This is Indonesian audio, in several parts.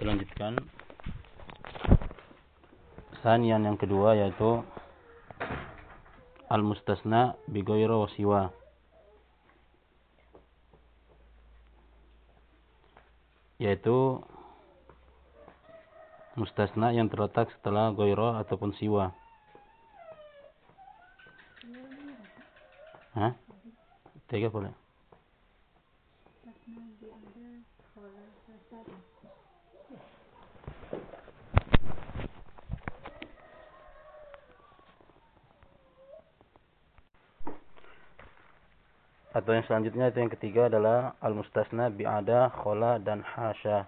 Kita lanjutkan. Sanian yang kedua yaitu al-mustasna bi wa siwa. Yaitu mustasna yang terletak setelah goiro ataupun siwa. Hah? Tiga boleh. Atau yang selanjutnya itu yang ketiga adalah al-mustasna bi'ada, khola, dan hasya.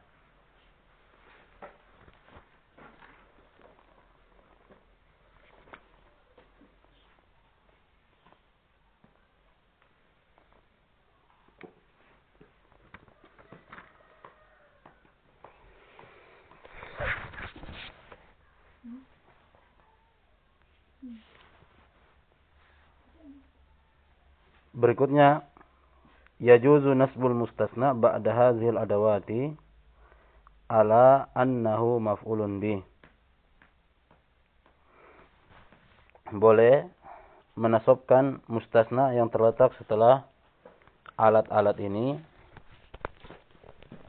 Berikutnya yajuzu nasbul mustasna ba'da hadhil adawati ala annahu maf'ulun bih. Boleh menasobkan mustasna yang terletak setelah alat-alat ini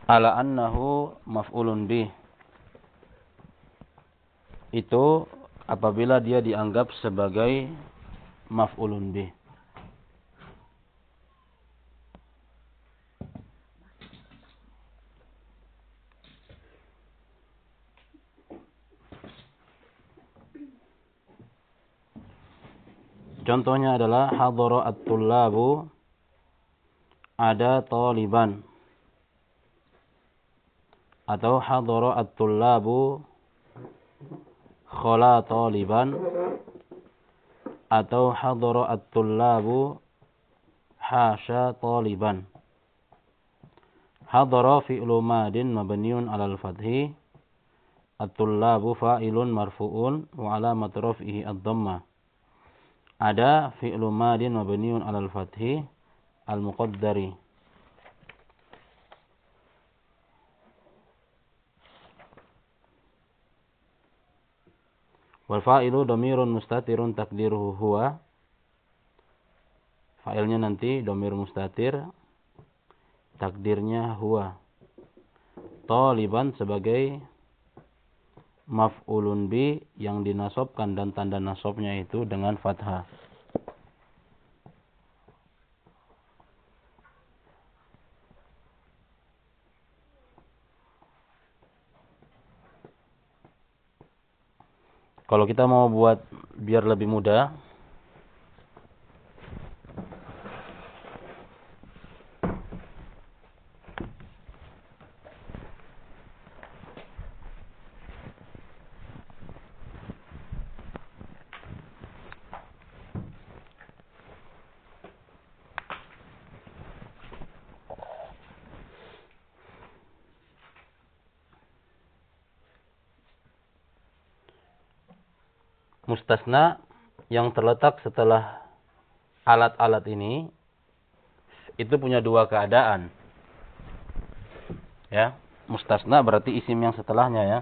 ala annahu maf'ulun bih. Itu apabila dia dianggap sebagai maf'ulun bih. Contohnya adalah hadara at-tullabu ada taliban. Atau hadara at-tullabu khala taliban. Atau hadara at-tullabu hasya taliban. Hadara fi'lu madin mabniun 'alal fathi. At-tullabu fa'ilun marfu'un wa 'alamat raf'ihi ad-dhammah ada fi'lu madin mabniun 'alal fathi al-muqaddari. Wal fa'ilu dhamirun mustatirun takdiruhu huwa. Fa'ilnya nanti dhamir mustatir takdirnya huwa. Taliban sebagai maf'ulun bi yang dinasobkan dan tanda nasobnya itu dengan fathah. Kalau kita mau buat biar lebih mudah, mustasna yang terletak setelah alat-alat ini itu punya dua keadaan. Ya, mustasna berarti isim yang setelahnya ya.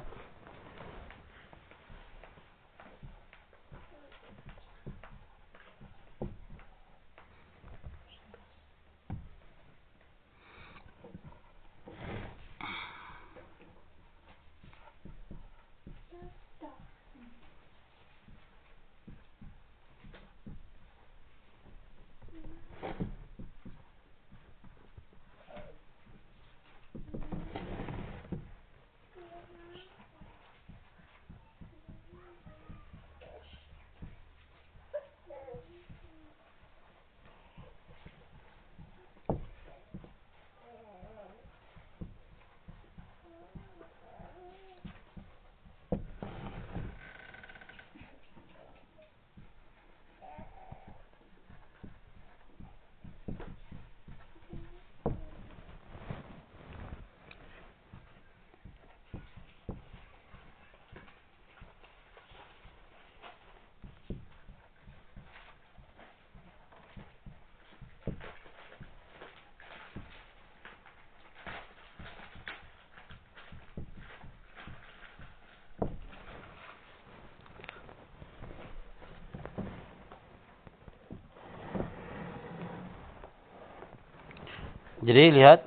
Jadi lihat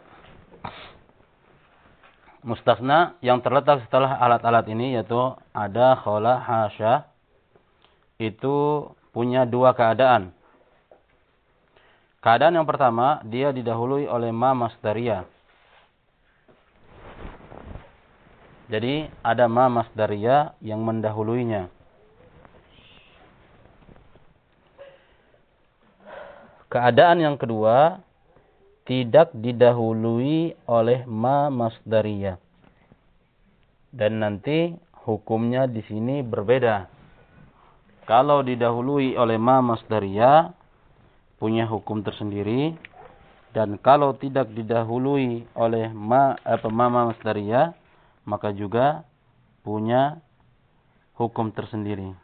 mustasna yang terletak setelah alat-alat ini yaitu ada khola hasya itu punya dua keadaan. Keadaan yang pertama, dia didahului oleh ma masdariyah. Jadi ada ma masdariyah yang mendahuluinya. Keadaan yang kedua, tidak didahului oleh ma masdariyah. Dan nanti hukumnya di sini berbeda. Kalau didahului oleh ma masdariyah punya hukum tersendiri dan kalau tidak didahului oleh ma apa ma masdariyah maka juga punya hukum tersendiri.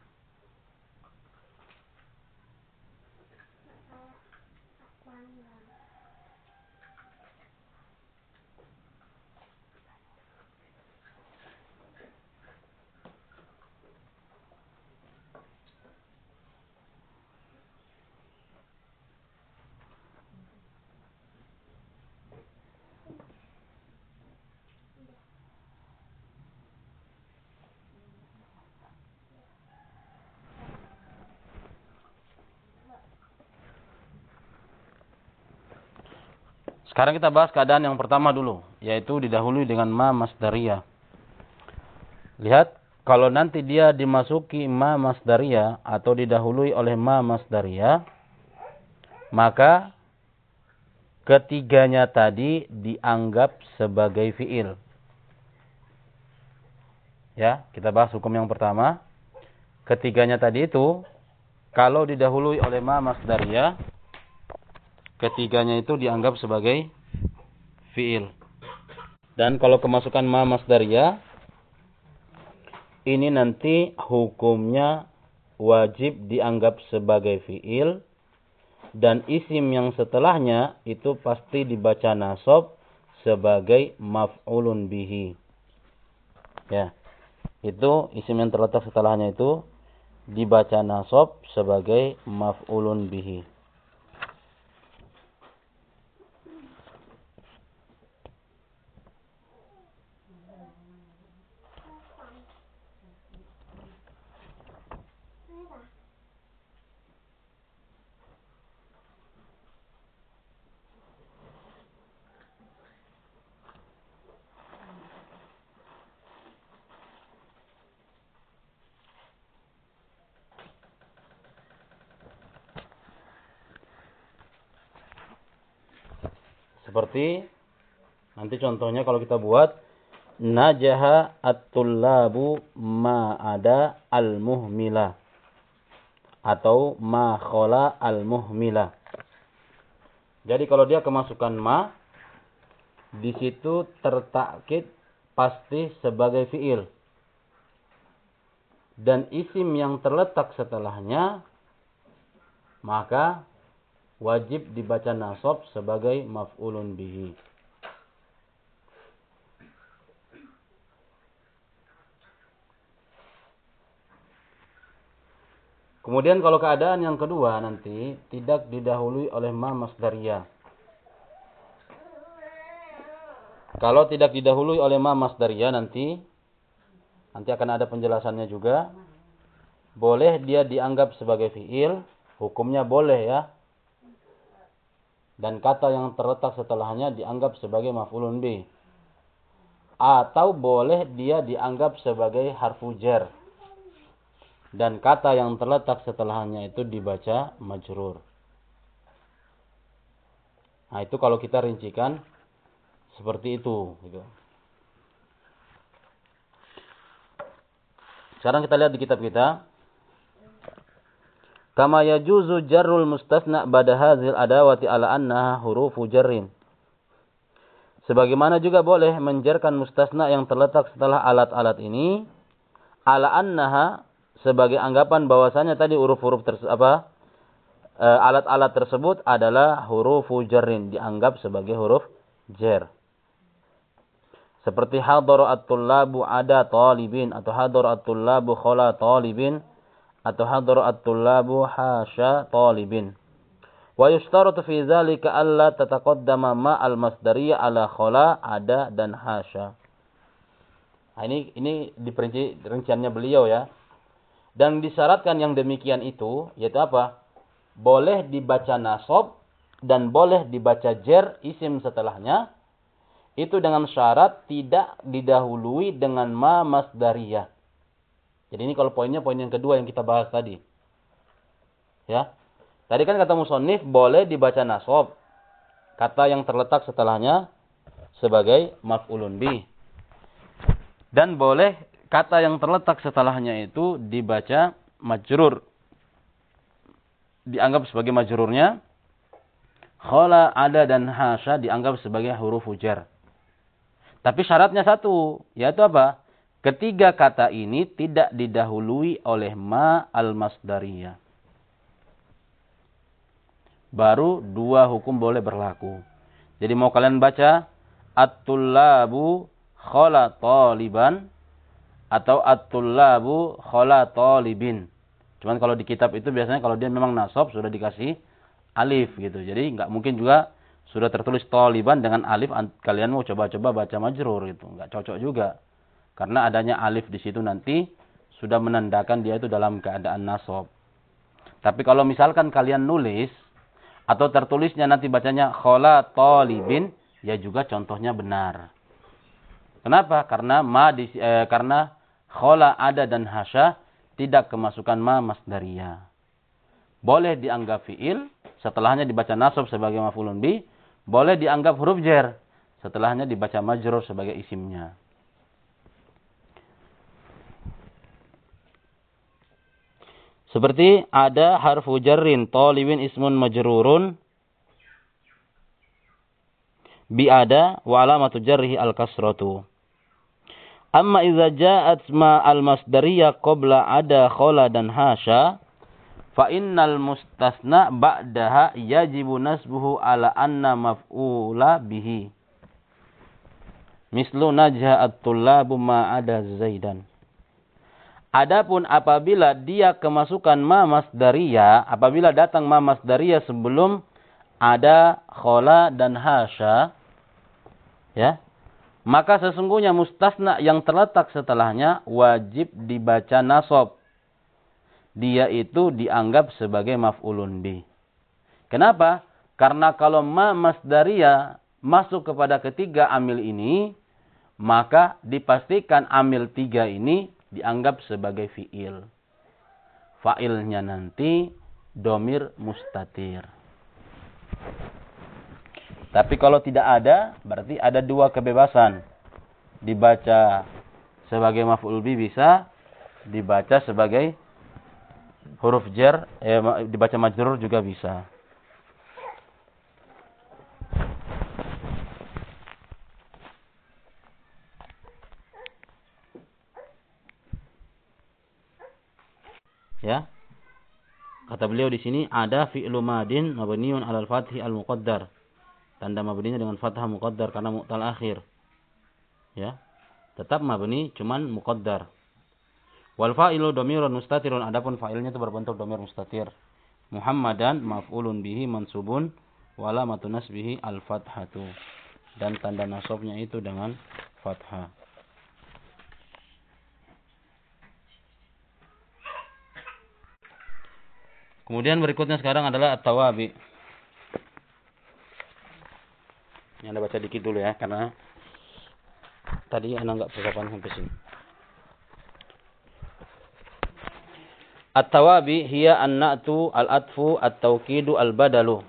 Sekarang kita bahas keadaan yang pertama dulu, yaitu didahului dengan ma masdariyah. Lihat, kalau nanti dia dimasuki ma masdariyah atau didahului oleh ma masdariyah, maka ketiganya tadi dianggap sebagai fiil. Ya, kita bahas hukum yang pertama. Ketiganya tadi itu kalau didahului oleh ma masdariyah ketiganya itu dianggap sebagai fiil. Dan kalau kemasukan ma masdariyah ini nanti hukumnya wajib dianggap sebagai fiil dan isim yang setelahnya itu pasti dibaca nasab sebagai maf'ulun bihi. Ya. Itu isim yang terletak setelahnya itu dibaca nasab sebagai maf'ulun bihi. Seperti nanti contohnya kalau kita buat najaha at-tullabu ma ada al-muhmila atau ma khola al-muhmila. Jadi kalau dia kemasukan ma di situ tertakkid pasti sebagai fiil. Dan isim yang terletak setelahnya maka wajib dibaca nasab sebagai maf'ulun bihi. Kemudian kalau keadaan yang kedua nanti tidak didahului oleh ma masdariyah. Kalau tidak didahului oleh ma masdariyah nanti nanti akan ada penjelasannya juga. Boleh dia dianggap sebagai fiil, hukumnya boleh ya dan kata yang terletak setelahnya dianggap sebagai maf'ulun bi. Atau boleh dia dianggap sebagai harfu jar. Dan kata yang terletak setelahnya itu dibaca majrur. Nah, itu kalau kita rincikan seperti itu gitu. Sekarang kita lihat di kitab kita. Kama yajuzu jarrul mustasna pada hazil adawati ala annaha hurufu jarrin. Sebagaimana juga boleh menjarkan mustasna yang terletak setelah alat-alat ini ala annaha sebagai anggapan bahwasanya tadi huruf-huruf apa e, alat-alat tersebut adalah hurufu jarrin dianggap sebagai huruf jar. Seperti hadar at-tullabu ada talibin atau hadar at-tullabu khala talibin atau hadar at-tullabu hasya talibin. Wa yushtaratu fi dzalika alla tataqaddama ma al-masdariyah ala khala ada dan hasya. Nah, ini ini diperinci rinciannya beliau ya. Dan disyaratkan yang demikian itu yaitu apa? Boleh dibaca nasab dan boleh dibaca jer isim setelahnya itu dengan syarat tidak didahului dengan ma masdariyah. Jadi ini kalau poinnya poin yang kedua yang kita bahas tadi. Ya. Tadi kan kata musonif boleh dibaca nasab. Kata yang terletak setelahnya sebagai maf'ulun bi. Dan boleh kata yang terletak setelahnya itu dibaca majrur. Dianggap sebagai majrurnya. Khala, ada, dan hasya dianggap sebagai huruf ujar. Tapi syaratnya satu. Yaitu apa? Ketiga kata ini tidak didahului oleh ma al-masdariyah baru dua hukum boleh berlaku. Jadi mau kalian baca at-tullabu khala taliban atau at-tullabu khala talibin. Cuman kalau di kitab itu biasanya kalau dia memang nasab sudah dikasih alif gitu. Jadi nggak mungkin juga sudah tertulis taliban dengan alif kalian mau coba-coba baca majrur gitu. Nggak cocok juga. Karena adanya alif di situ nanti sudah menandakan dia itu dalam keadaan nasab. Tapi kalau misalkan kalian nulis atau tertulisnya nanti bacanya khola tolibin, ya juga contohnya benar. Kenapa? Karena ma di, eh, karena khola ada dan hasya tidak kemasukan ma masdaria. Boleh dianggap fiil, setelahnya dibaca nasab sebagai mafulun bi, boleh dianggap huruf jer, setelahnya dibaca majrur sebagai isimnya. Seperti ada harfu jarrin talibin ismun majrurun bi ada wa alamatu jarrihi al kasratu. Amma idza ja'at ma al masdariyah qabla ada khala dan hasya fa innal mustasna ba'daha yajibu nasbuhu ala anna maf'ula bihi. Mislu najha at-tullabu ma ada zaidan. Adapun apabila dia kemasukan ma masdariyah, apabila datang ma masdariyah sebelum ada khola dan hasya, ya, maka sesungguhnya mustasna yang terletak setelahnya wajib dibaca nasab. Dia itu dianggap sebagai maf'ulun bi. Kenapa? Karena kalau ma masdariyah masuk kepada ketiga amil ini, maka dipastikan amil tiga ini dianggap sebagai fiil. Fa'ilnya nanti domir mustatir. Tapi kalau tidak ada, berarti ada dua kebebasan. Dibaca sebagai maf'ul bi bisa, dibaca sebagai huruf jar, eh, dibaca majrur juga bisa. Ya. Kata beliau di sini ada fi'lu madin mabniun 'alal fathi al-muqaddar. Tanda mabninya dengan fathah muqaddar karena mu'tal akhir. Ya. Tetap mabni cuman muqaddar. Wal fa'ilu dhamirun mustatirun adapun fa'ilnya itu berbentuk dhamir mustatir. Muhammadan maf'ulun bihi mansubun wala nasbihi al-fathatu. Dan tanda nasabnya itu dengan fathah. Kemudian berikutnya sekarang adalah at-tawabi. Ini Anda baca dikit dulu ya karena tadi Anda enggak persiapan sampai sini. At-tawabi hiya an-na'tu al-atfu at-tawkidu al-badalu.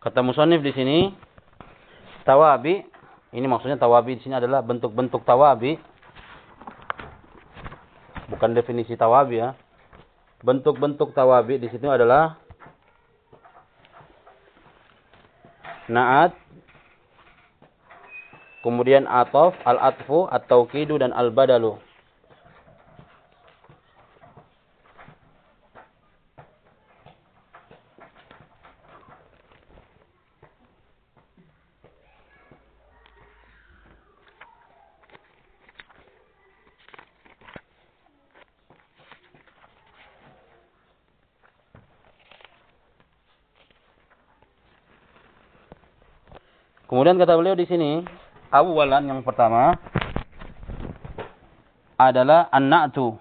Kata musonif di sini, tawabi, ini maksudnya tawabi di sini adalah bentuk-bentuk tawabi. Bukan definisi tawabi ya. Bentuk-bentuk tawabi di sini adalah Na'at. Kemudian atof, al-atfu, at-taukidu, dan al-badalu. Kemudian kata beliau di sini, awalan yang pertama adalah an-na'tu.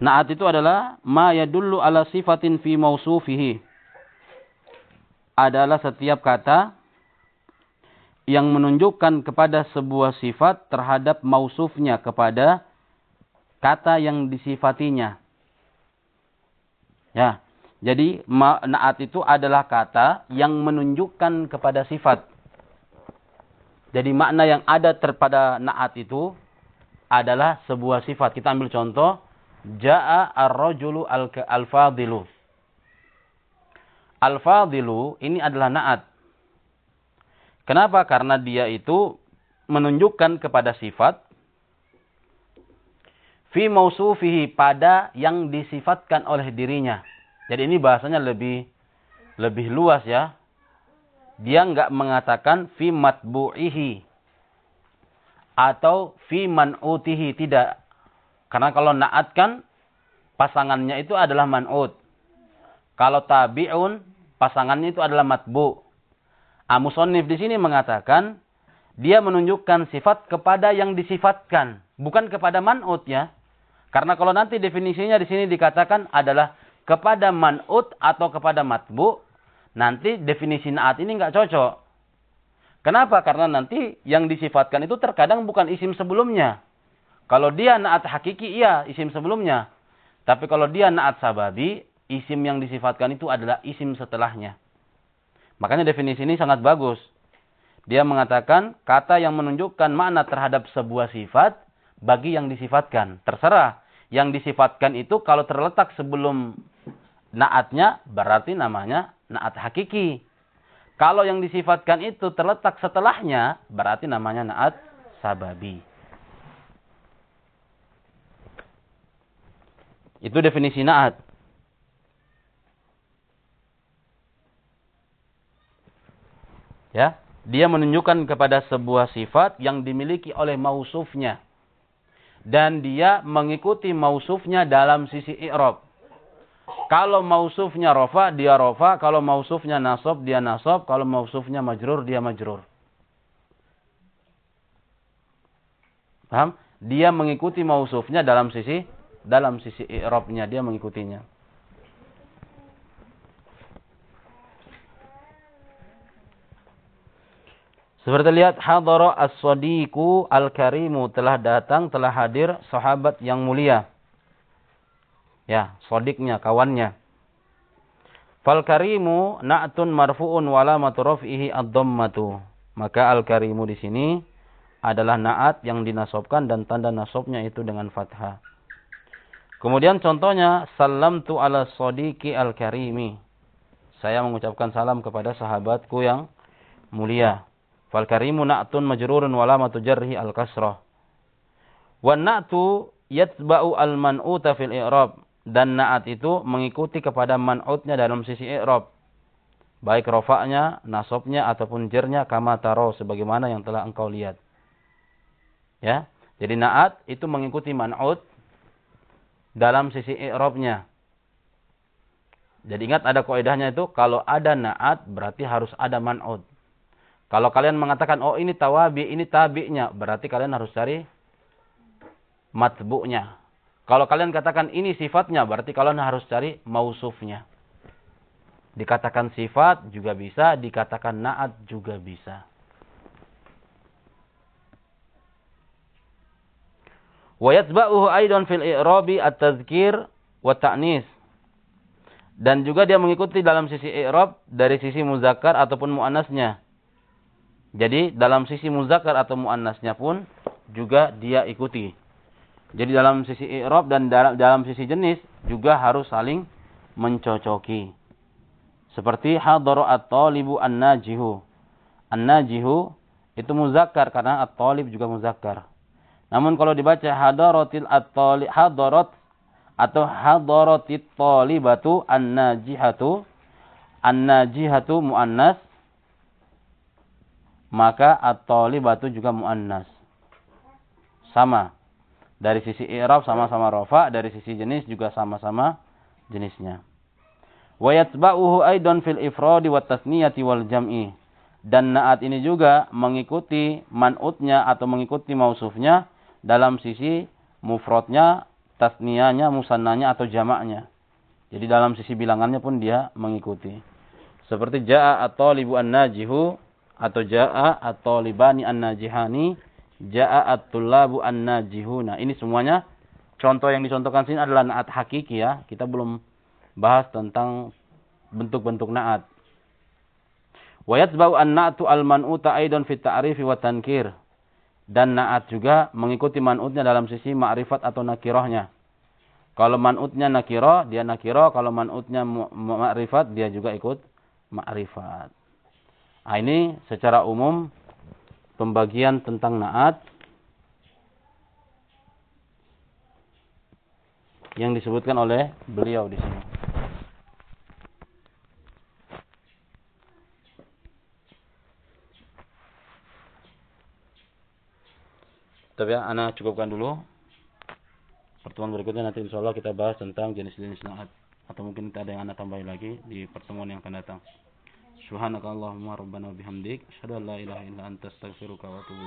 Na'at itu adalah ma yadullu ala sifatin fi mausufihi adalah setiap kata yang menunjukkan kepada sebuah sifat terhadap mausufnya kepada kata yang disifatinya. Ya. Jadi naat itu adalah kata yang menunjukkan kepada sifat. Jadi makna yang ada terpada naat itu adalah sebuah sifat. Kita ambil contoh. Ja'a ar-rajulu al-fadilu. Al-fadilu ini adalah naat. Kenapa? Karena dia itu menunjukkan kepada sifat fi mausufihi pada yang disifatkan oleh dirinya. Jadi ini bahasanya lebih lebih luas ya. Dia enggak mengatakan fi matbu'ihi atau fi man'utihi tidak. Karena kalau naat kan pasangannya itu adalah man'ut. Kalau tabi'un pasangannya itu adalah matbu. Amusonif di sini mengatakan dia menunjukkan sifat kepada yang disifatkan, bukan kepada man'ut ya. Karena kalau nanti definisinya di sini dikatakan adalah kepada man'ut atau kepada matbu, nanti definisi naat ini nggak cocok. Kenapa? Karena nanti yang disifatkan itu terkadang bukan isim sebelumnya. Kalau dia naat hakiki, iya isim sebelumnya. Tapi kalau dia naat sababi, isim yang disifatkan itu adalah isim setelahnya. Makanya definisi ini sangat bagus. Dia mengatakan kata yang menunjukkan makna terhadap sebuah sifat bagi yang disifatkan. Terserah. Yang disifatkan itu kalau terletak sebelum naatnya berarti namanya naat hakiki. Kalau yang disifatkan itu terletak setelahnya berarti namanya naat sababi. Itu definisi naat. Ya, dia menunjukkan kepada sebuah sifat yang dimiliki oleh mausufnya. Dan dia mengikuti mausufnya dalam sisi i'rab. Kalau mausufnya rofa, dia rofa. Kalau mausufnya nasob, dia nasob. Kalau mausufnya majrur, dia majrur. Paham? Dia mengikuti mausufnya dalam sisi dalam sisi i'rabnya dia mengikutinya. Seperti lihat hadara as-sadiqu al-karimu telah datang, telah hadir sahabat yang mulia. Ya, sodiknya, kawannya. Fal karimu na'tun marfu'un wala raf'ihi ad-dhammatu. Maka al-karimu di sini adalah na'at yang dinasobkan dan tanda nasobnya itu dengan fathah. Kemudian contohnya salam tu ala sadiqi al-karimi. Saya mengucapkan salam kepada sahabatku yang mulia. Fal karimu na'tun majrurun wa lamatu jarhi al kasrah. Wa na'tu yatba'u al man'uta fil i'rab dan na'at itu mengikuti kepada man'utnya dalam sisi i'rab. Baik rofaknya, nasabnya ataupun jernya kama taro sebagaimana yang telah engkau lihat. Ya. Jadi na'at itu mengikuti man'ut dalam sisi i'rabnya. Jadi ingat ada kaidahnya itu kalau ada na'at berarti harus ada man'ut. Kalau kalian mengatakan, oh ini tawabi, ini tabi'nya, berarti kalian harus cari matbu'nya. Kalau kalian katakan ini sifatnya, berarti kalian harus cari mausufnya. Dikatakan sifat juga bisa, dikatakan naat juga bisa. Wa yatba'uhu aidan fil i'rabi at-tazkir wa. Dan juga dia mengikuti dalam sisi i'rab dari sisi muzakkar ataupun muannasnya. Jadi dalam sisi muzakkar atau muannasnya pun juga dia ikuti. Jadi dalam sisi i'rab dan dalam, sisi jenis juga harus saling mencocoki. Seperti hadara at-talibu an-najihu. An-najihu itu muzakkar karena at-talib juga muzakkar. Namun kalau dibaca hadaratil at-talib hadarat atau hadaratit talibatu an-najihatu an-najihatu muannas maka at-talibatu juga muannas. Sama. Dari sisi i'rab sama-sama rafa, dari sisi jenis juga sama-sama jenisnya. Wa yatba'uhu aidan fil ifradi wat tasniyati wal jam'i. Dan naat ini juga mengikuti man'utnya atau mengikuti mausufnya dalam sisi mufradnya tasniyahnya, musannanya atau jamaknya. Jadi dalam sisi bilangannya pun dia mengikuti. Seperti jaa atau libu an-najihu atau jaa atau libani an-najihani, jaa at-tullabu an-najihuna. Ini semuanya contoh yang dicontohkan sini adalah naat hakiki ya. Kita belum bahas tentang bentuk-bentuk naat. Wa yatsba'u an-na'tu al-man'uta aidan fi ta'rifi wa tankir dan naat juga mengikuti man'utnya dalam sisi ma'rifat atau nakirahnya. Kalau man'utnya nakirah, dia nakirah. Kalau man'utnya ma'rifat, dia juga ikut ma'rifat. Nah, ini secara umum pembagian tentang naat yang disebutkan oleh beliau di sini. Tapi anak cukupkan dulu. Pertemuan berikutnya nanti insya Allah kita bahas tentang jenis-jenis naat. Atau mungkin kita ada yang anak tambahin lagi di pertemuan yang akan datang. Subhanakallahumma rabbana bihamdik. Asyhadu an la ilaha illa anta astaghfiruka wa atubu